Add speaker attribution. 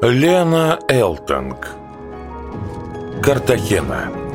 Speaker 1: Лена Элтонг. Картахена.